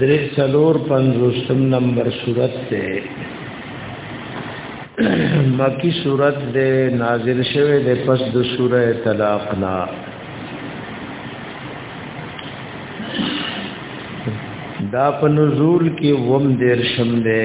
درې څلور پنځوستم نمبر صورت ده مکی صورت ده نازل شوه ده پس د سوره طلاق نا دا په نزول کې وم دیر شم ده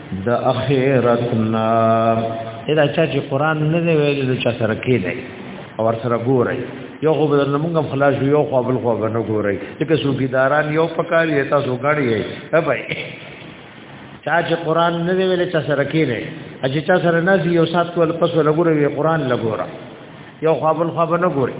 د اخرت نا ادا چا چې قران نه دی ویل نو چا سره کې دی او ور سره ګورای یو خو بدل موږ خلاص یو خو بل خو نه ګورای لکه سوګیداران یو پکار یې تاسو غړی یې هبای چا چې قران نه دی ویل چا سره کې دی اجه چا سره نه یو سات کول پس ولګورې قران لګورا یو خو بل خو نه ګورای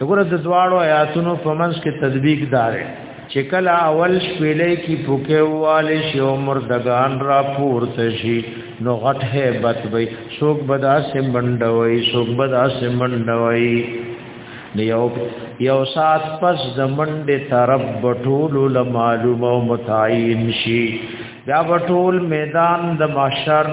دغه د دواړو آیاتونو په منځ کې تطبیق دار چې کله اول شپېلې کې پوکه واله شی او مردگان را پورته شي نو غټ هیبت وي څوک بدا سه منډوي څوک بدا سه منډوي یو یو سات پس د منډه طرف بټول له معلومه متعین شي دا بټول میدان د محشر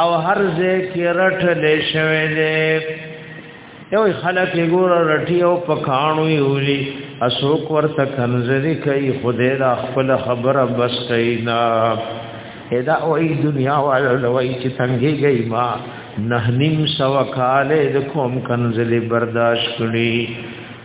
او هر ځای کې رټ لې شوې دې یو خلک ګور رټي او پکانو یولي اسوک ورته کنځري کوي خدای را خپل خبره بس کوي نه ادا او ای دنیا والا لوی چې څنګه گئی ما نه نیم سو کاله د کوم کنځلې برداشت کړي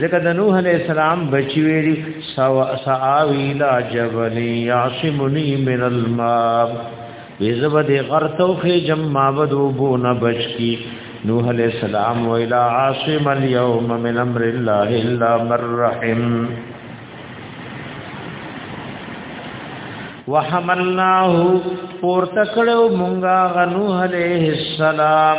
ځکه د نوح علی السلام بچی ویری سوا ساوی لا جبل یعصمنی من الماء یزب دی غرتو خې جم مابد وبو نه بچ کی نوح علی السلام و الی عاصم اليوم من امر الله الا من رحم وحملناه پورته کړو مونږه غنوح علیہ السلام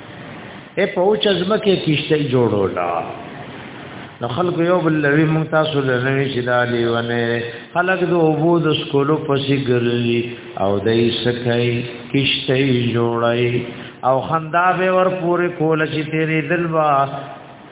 اے پوچ ازمکه کیشته جوړولا نو خلق یو بل لوی مونږ تاسو له نوې چې دا لیونه خلق د اوبو د سکولو پسې ګرځي او دای سکای کیشته جوړای او خندا به ور پورې کول چې تیرې دلوا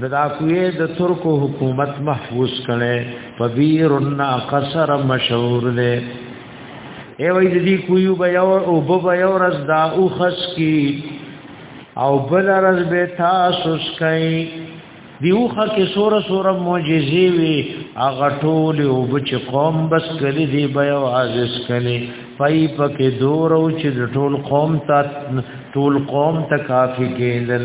نو دا کوی د ترکو حکومت محفوظ کړي په بیر قصر مشهور دی ای وای دې کوی به یو او به یو رز دا او خس کی او بل رز به تاسو سکای دیوخه کې سوره سوره معجزې وي هغه ټول او بچ قوم بس کړي دی به او عاجز کړي پای پکې دور او چې ټول قوم ته ټول قوم ته کافي کېدل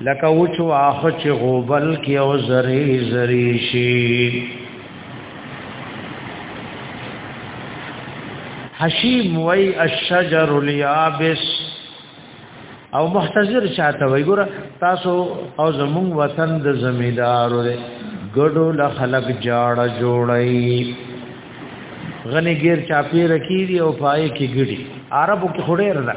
لکه وچو اخ چې غوبل کې او زری زری شي حشیم وی الشجر الیابس او محتضر چاته وی ګور تاسو او زمون وطن د زمیدار دی ګډو ل خلق جاړه جوړی غنی غیر چاپی رکی دی او پای کې ګډي عربو کې خړې ردا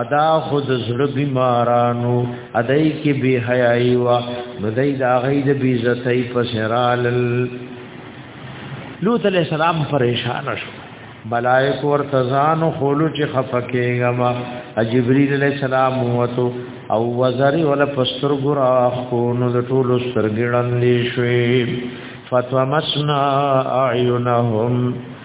ادا خود زړه بیمارانو ادای کې بی حیاي وا نو دای دا غي د بی عزتۍ په سرال لوط علیہ السلام پریشان شو ملائک ور تزان خولو چې خفکهګما جبرئیل علیہ السلام وته او وزری ولا پستر ګور اخ کو نو د ټولو سترګړندې شوې فتومسنا اعینهم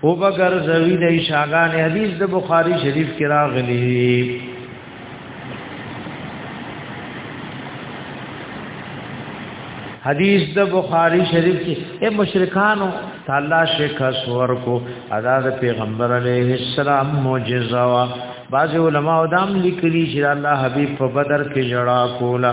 او بغیر زوی د شاغان حدیث د بخاری شریف کې راغلی حدیث د بخاری شریف کې اے مشرکانو تعالی شیخ سور کو ادا د پیغمبر علیه السلام معجزه وا بعض علماء دام لیکلی چې الله حبیب په بدر کې جڑا کولا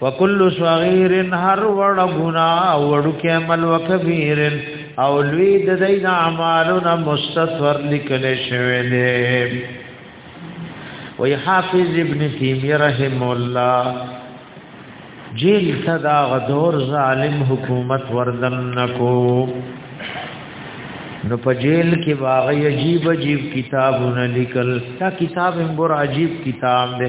وکل صغیر هر وړ غنا وړکه عمل وکبیر او لوی د دین اعمالنا مستثور لیکل شوی دی وی حافظ ابن تیمیه رحم الله جیل صدا غدور ظالم حکومت وردن نکو نو په جیل کې واغې عجیب عجیب کتابونه لیکل دا کتاب هم ګور عجیب کتاب دی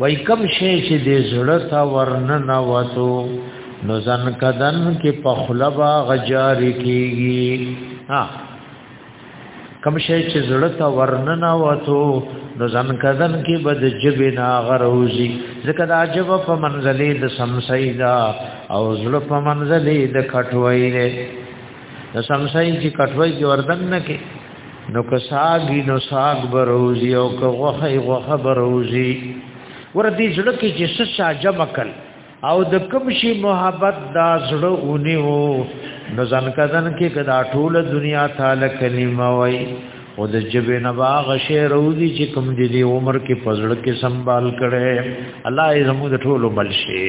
وای کم شی چې د زړه تا ورن نه وتو نو ځن کدن کې پخلبا غجار کیږي ها کم شی چې زړه تا ورن نه وتو نو ځن کدن کې بد جبې نا غروزي ځکه دا جب په منزلې د سمسیدا او زړه په منزلې د کټوي نه د سمسای چې کټوي کې وردن نه کې نو که ساګي نو ساګ بروزي او که غوخه غوخه بروزي ور دې زړه کې چې څه شاجه مکل او د کوم شي محبت دا زړه اونیو نو ځان کزن کې کدا ټول دنیا تعالی کلمه وای او د جبه نباغ شی روزي چې کوم دې دی عمر کې پزړ کې سنبال کړي الله یې زموږ د ټولو بل شي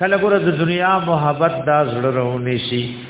کله ګره د دنیا محبت دا زړه رونی شي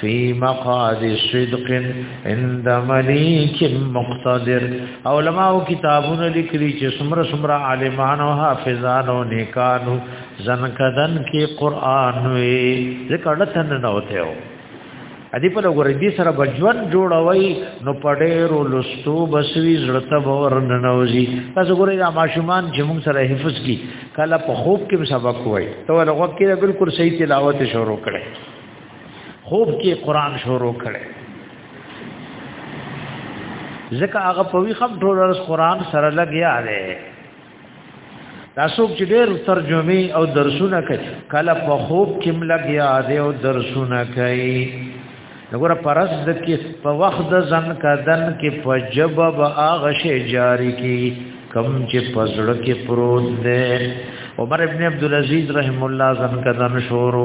فی مقاد صدق عند ملیک مقتدر علماء کتابونه لیکلي چې سمره سمره عالمان او حافظان او نیکانو زنکدن کې قران وی ذکر لتن نه وته او ادي په لګورې دي سره بجوان جوړوي نو پډېرو لستو بسوي زړه باور نه نوځي تاسو ګورئ دا ماشومان چې موږ سره حفظ کی کله په خوب کې سبق وای ته لغوب کې بالکل صحیح تلاوت شروع کړي خوب کې قران شروع کړي ځکه هغه په وی خپ ټول ورځ قران سره لګیا دی تاسو چې ډېر ترجمه او درسونه کوي کله په خوب کې لګیا دی او درسونه کوي نګور پرز د کې په وخت د ځن کدن کې فجب با اغشه جاری کی کم چې پزړه کې پروت دی عمر ابن عبد العزيز رحم الله ځن کدن شورو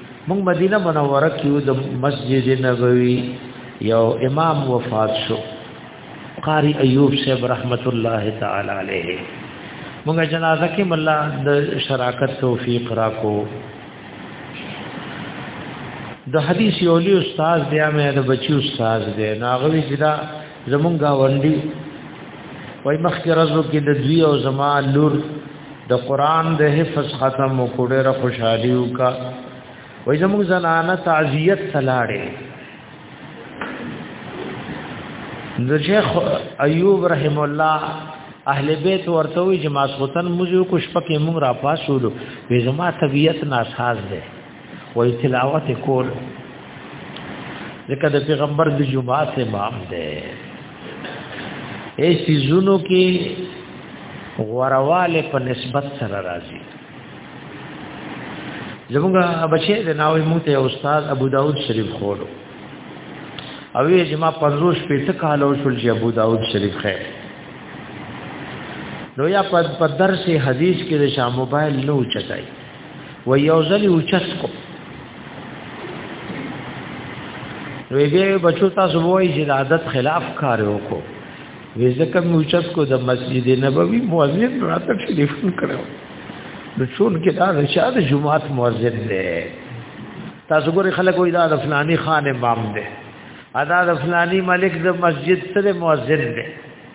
موږ مدینه منوره کې د مسجد نبوي یو امام وفات شو قاری ایوب صاحب رحمت الله تعالی علیه موږ جنازه کې مله د شراکت توفیق راکو د حدیث یولی استاد بیا مې د بچی استاد دی ناغوی جدا زمونږ گاونډي وای مخکې رزو کې د دوی او زما لور د قران د حفظ ختم وکړه را خوشحالي وکا وای زموږ زنانه تعزیت تلاړې د شیخ ایوب رحم الله اهل بیت ورته وی جماعت وطن مزو کو شپکه مونږ را پاسولو وې زما طبیعت ناساز ده وای تلاوت کول ځکه د پیغمبر د جمعات امام دی ایسی زونو کې غورواله په نسبت سره راځي زمونږ بچی د ناوې موته استاد ابو داود شریف خورو او یې جما پنځوش پیته کالو شول چې ابو داود شریف خیر نو یا په درس حدیث کې د شاه موبایل نو چتای و یو ځل اوچت کو وی بیا بچو تاسو وای چې د عادت خلاف کار وکړو وی ځکه مې اوچت کو د مسجد نبوي مؤذن راته ټلیفون کړو نو چون کې دا رشاد جمعات مؤذن دی تاسو ګوري خلک وای دا د فلاني خان امام دی ادا د فلاني ملک د مسجد سره مؤذن دی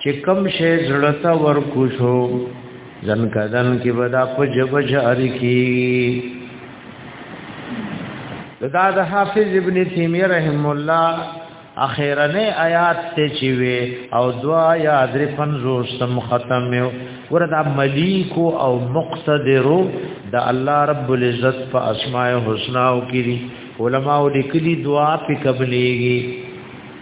چې کم شی زړه ته ورکو شو ځن کدن کې ودا په جب جاری کی دا د حافظ ابن تیمیه رحم الله اخیرنه آیات ته چې وي او دوا یا در پنځو سم ختم یو وردا ملیک او مقتدر د الله رب العزت په اسماء الحسنا او کې علماء لیکلي دعا په قبليږي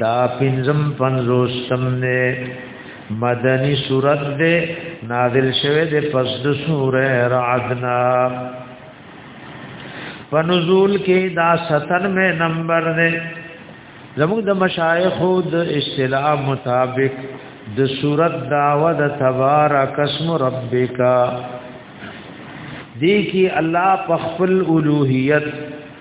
دا پنځم پنځوس سم نه مدنی صورت دے نازل شوه دے پس د سوره رعدنا فنزول کې دا 97 نمبر دے زموږ د مشایخ د اصطلاح مطابق د صورت داوا د تبارک اسم ربک دی کی الله په خپل اولوہیت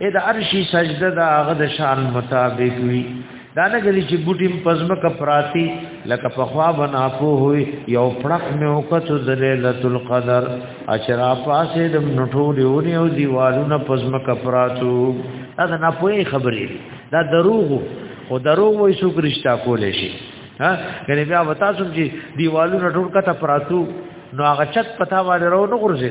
اې د عرشي سجده د هغه د شان مطابق وي دا نه غلي چې بوټیم پزما کا پراتی لکه په خوا بنا پو وي یو پړق مې وکړ د ليله القدر اشرا پاسې د نټول یو نیو دیوالونه پزما کا پراتو دا نه پوي خبرې دا دروغ او دروغ وې شو کرشتا کولې شي ها کله بیا وتا سم چې دیوالونه ټول کته پراتو نو هغه چت پتا باندې راو نه ورځي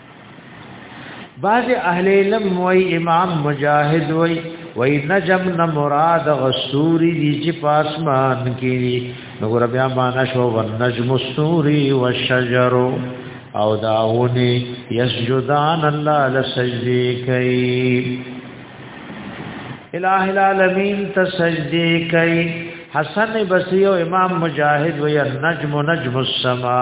بعض اهل علم وای امام مجاهد وای وای نجم نه مراد غسوری دی چې پاسمان کې نو ګور بیا معنا شو ورنجم السوری والشجر او داونی یسجدان الله لسجدی کوي الہ العالمین تسجدی کوي حسن بصری او امام مجاهد وای نجم نجم السما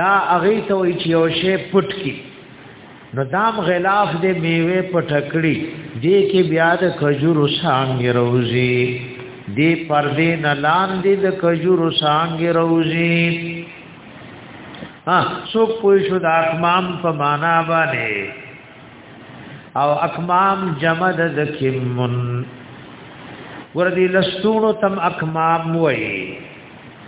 دا هغه ته وی چې یو شی پټ کی نو دام غلاف دې میوه پټکړي دې کې بیا د کجور سانګ روزي دې پردې نه لاندې د کجور سانګ روزي ها سو پوي شو د اقمام په معنا باندې او اقمام جمع د کمن وردی لستونو تم اقمام وایي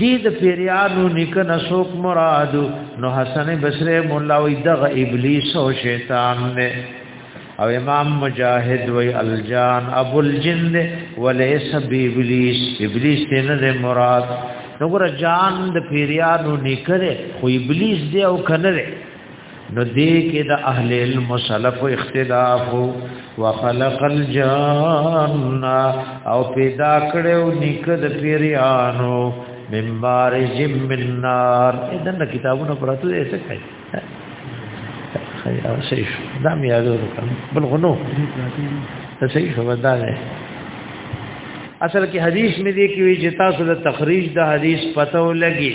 دی د پیریانو نیک نسوک مراد نو حسن بصری مولا وی دغه ابلیس او شیطان نه او امام مجاهد وی الجان ابو الجن ولیس بی ابلیس ابلیس نه مراد نو ګره جان د پیریانو نیکره خو ابلیس دی او کنره نو دې کې د اهل علم سلف اختلاف وخلق الجان او پیدا کړو نکد پیرانو من بارج من نار اذن کتابونه پراتو دې څه کوي خیر او شیش دا مې یادو وکم بل غنو ته شیش ودانه اصل کې حدیث مې دې کې وی چې تاسو د تخریج د حدیث پته ولګي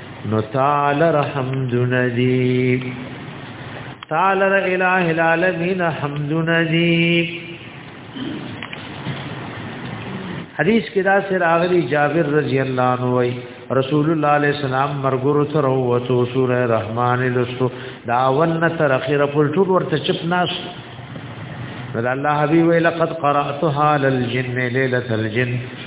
نو تعالی الحمد ندی تعالی الاله العالمین حمد ندی حدیث کې دا سره اغلی جابر رضی الله عنه وای رسول الله علیه السلام مرګورو تر وته سوره رحمان لستو دا ون تر اخره پر ټول ورته چپ ناس الله حبیب لقد قراتها للجن ليله الجن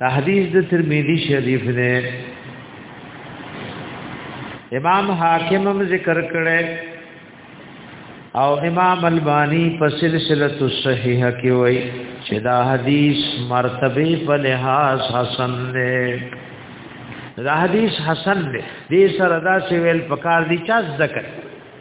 دا حدیث د ترمذی شریف نه امام حاکم هم ذکر کړي او امام البانی په سلسله الصحیحه کې وایي چې دا حدیث مرتبه په لحاظ حسن دی دا حدیث حسن دی دې سره دا چې ویل پکار دي چا ذکر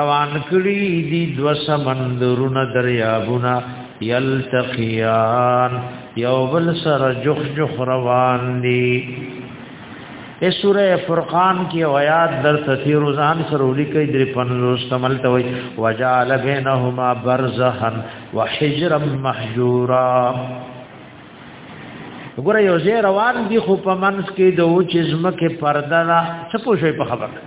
روان کړي دي دو سمندرونه دریابونه یلتقیان یو بل سره جخ جخ روان دي ای سوره فرقان کې آیات در تفسیر روزان سره ولیکي در پنځوس تمل ته وي وجعل بینهما برزخا وحجرا محجورا وګوره یو ځای روان دي خو په منځ کې د اوچ زمکه پرده را څه پوښي په خبره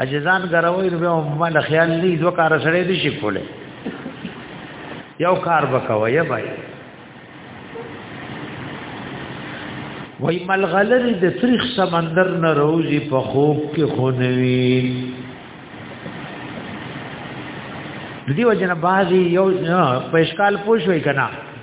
اجزان غروي نو به مال خیال نه دوه کار سره دي شي کوله یو کار وکوي یا بای وای ملغلری د تاریخ سمندر نه روزي په خوب کې خونوي دیو جن بازي یو په اشکال پوښوي کنا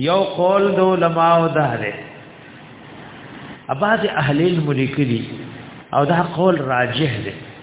یو قول د علماء او دهره اباظ اهل الملک دي او دا قول راجح دی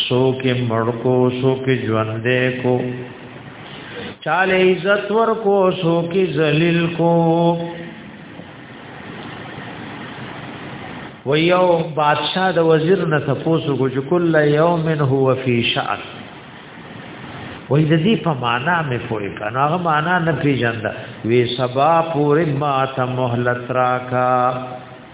سوک مړکو سوک ژوندې کو چاله عزت ورکو سوک ذلیل کو و یو بادشاہ د وزیر نه تاسو کو چې کله یوم هو فی شأن و دې دې په معنا مې پوری کنه هغه معنا نه پیژنده وی سبا پوری ما ته مهلت راکا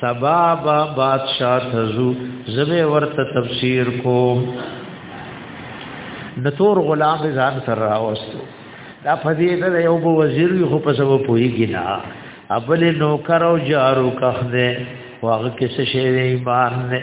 سبا با بادشاہ تزو زبه ورته تفسیر کوم نتور غلام ځان سره راوستو دا فضیله د یو وزیر خو په سبب پویږي نه ابل نوکر او جارو کخ دې واغه کیسه شی ایمان نه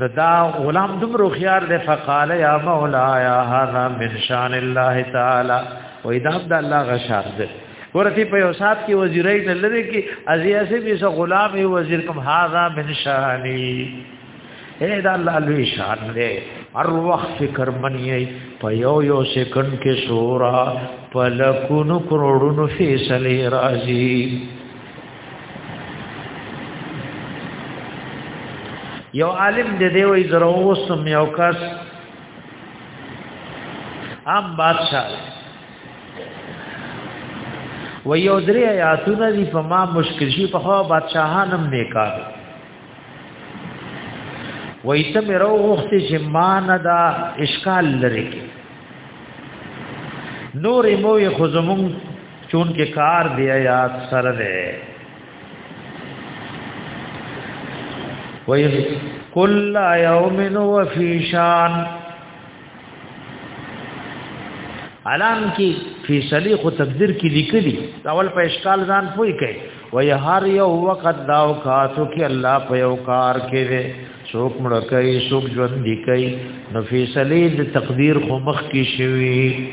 نو دا غلام دومره خيار دی فقال يا مولايا هذا من شان الله تعالی و دا د الله غشار دی ورته په یو سات کې وزیرای نه لري کې ازیا سي به غلام وزیر کوم هاذا من شانی اے دا الله لوی شان دی هر وخت فکر منی په یو یو سکند کې شورا په لکونو کروڑونو فیصله راځي یو عالم دې دی وای زرو وسم یو کس عام بادشاہ و یو درې آیاتونه دی په ما مشکل شي په خوا بادشاہانم نیکار و ایته مې راو وخت چې ما نه دا اشکال لري کې نور مو یې خزمون چون کې کار دی آیات سره دی وی کل یوم و فی شان علام کی فی صلی خو تقدیر کی لیکلی اول په اشکال ځان پوي کوي وی هر یو وخت دا او کاتو کې الله په یو کار کې دی څوک مړ کوي څوک ژوند دی کوي نو فی صلی د تقدیر خو مخ کې شوی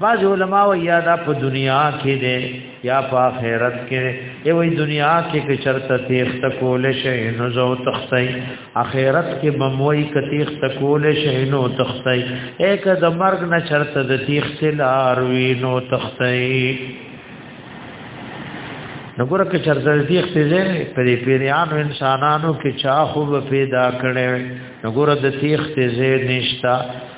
باز علماء یا دا په دنیا کې دی یا په آخرت کې دی وی دنیا کې کې چرته تیخ تکول شي نو زو تختی آخرت کې بموي کتیخ تکول شي نو تختی ایک د مرګ نه چرته د تیخ تلار وی نو تختی نګور کې چرته د تیخ تیزه په دې پیرانو انسانانو کې چا خو پیدا کړي نګور د تیخ تیزه نشتا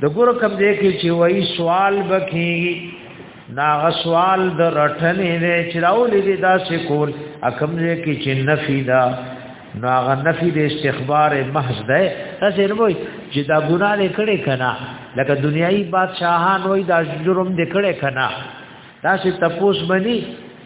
د ګور کم دې کې چې وای سوال بکې ناغه سوال د رټنې دې چې راولې دې دا څه کول اکم دې کې چې نفي دا ناغه نفي د استخبار محض ده تاسو وروي چې دا ګناه دې کړې کنا لکه دنیایي بادشاہان وای دا جرم دې کړې کنا تاسو تپوس بني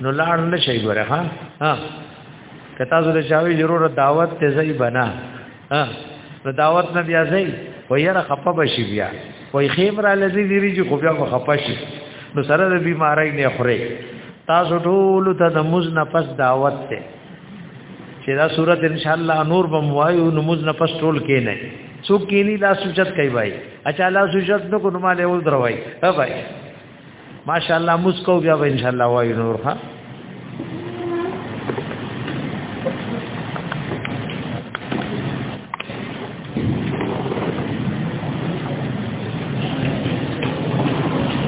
نو لاړ نه شي ګوره ها ها کتا زو له چاوي ضرور دعوت ته ځي بنا ها نو دعوت نه بیا ځي و یره خپه بشي بیا وای خیم را لذي دیری چې خو بیا خپه شي نو سره د بیماری نه خوري تاسو ټول ته د مز نه پس دعوت ته چې دا صورت ان شاء الله نور بم وایو نو مز نه پس ټول کې نه څوک کې نه لا سوچت کوي بھائی اچھا لا سوچت نو کو نو مالې ول دروي ها بھائی ماشاءالله مسکو بیا ان شاء الله وای نور ها